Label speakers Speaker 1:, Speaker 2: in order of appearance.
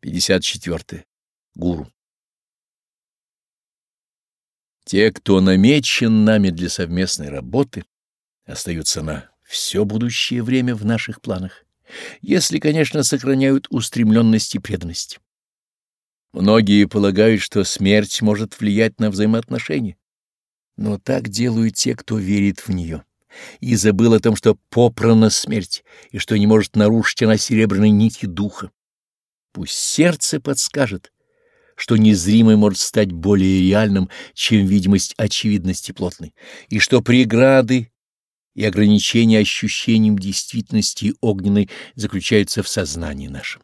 Speaker 1: 54. Гуру. Те, кто намечен нами для совместной работы, остаются на все будущее время в наших планах, если, конечно, сохраняют устремленность и преданность. Многие полагают, что смерть может влиять на взаимоотношения, но так делают те, кто верит в нее, и забыл о том, что попрана смерть, и что не может нарушить она серебряной нити духа. Пусть сердце подскажет, что незримое может стать более реальным, чем видимость очевидности плотной, и что преграды и ограничения ощущением действительности огненной заключаются в сознании нашем.